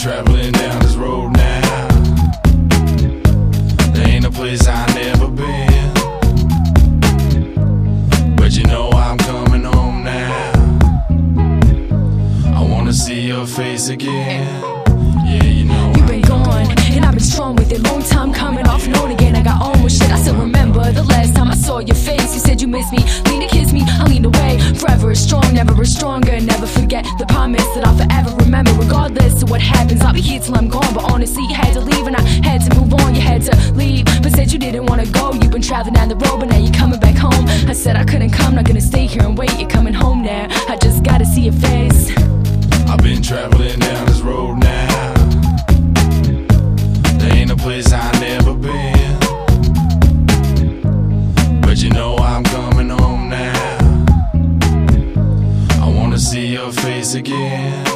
traveling down this road now. There ain't a place I never been. But you know I'm coming home now. I wanna see your face again. Me. Lean to kiss me, I leaned away. Forever is strong, never is stronger. Never forget the promise that I'll forever remember. Regardless of what happens, I'll be here till I'm gone. But honestly, you had to leave, and I had to move on. You had to leave, but said you didn't wanna go. You've been traveling down the road, but now you're coming back home. I said I couldn't come, not gonna stay here and wait. You're coming home now. I just gotta see your face. I've been traveling down again.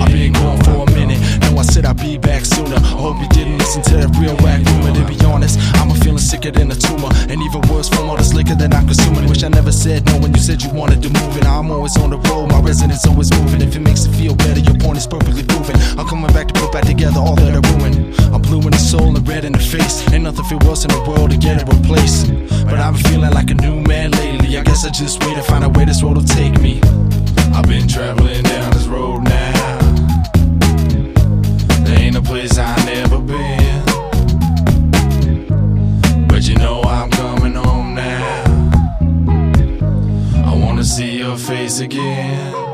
I've been gone for a minute. now I said I'd be back sooner. Hope you didn't listen to that real whack rumor. To be honest, I'm a feeling sicker than a tumor. And even worse from all this liquor that I'm consuming. Wish I never said no when you said you wanted to move. And I'm always on the road, my residence always moving. If it makes you feel better, your point is perfectly proven. I'm coming back to put back together all that I ruined. I'm blue in the soul and red in the face. Ain't nothing feel worse in the world to get it replaced. But I've been feeling like a new man lately. I guess I just wait to find out where this road will take me. I've been traveling down this road now. There ain't a place I never been. But you know I'm coming home now. I wanna see your face again.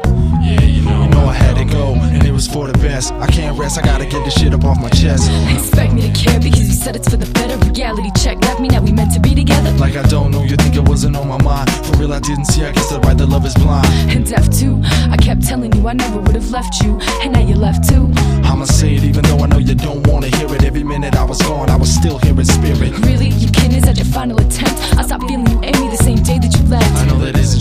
Was for the best. I can't rest, I gotta get this shit up off my chest. Expect me to care because you said it's for the better. Reality check left me, now we meant to be together. Like I don't know, you think it wasn't on my mind. For real, I didn't see, I guess that's right, the love is blind. And deaf too. I kept telling you I never would have left you, and now you left too. I'ma say it even though I know you don't wanna hear it. Every minute I was gone, I was still here in spirit. Really, you kidding? Is that your final attempt? I stopped feeling you and me the same day that you left. I know that isn't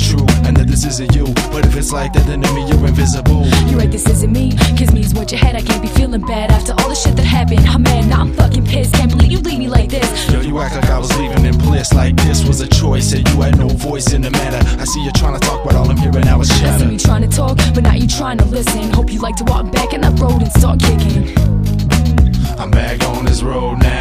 isn't you. But if it's like that, then to me you're invisible. You're right, this isn't me. Cause me is what you had. I can't be feeling bad after all the shit that happened. Oh, I'm mad, now I'm fucking pissed. Can't believe you leave me like this. Yo, you act like I was leaving in bliss, like this was a choice, and you had no voice in the matter. I see you trying to talk, but all I'm hearing now is I see chatter. me trying to talk, but now you trying to listen. Hope you like to walk back in that road and start kicking. I'm back on this road now.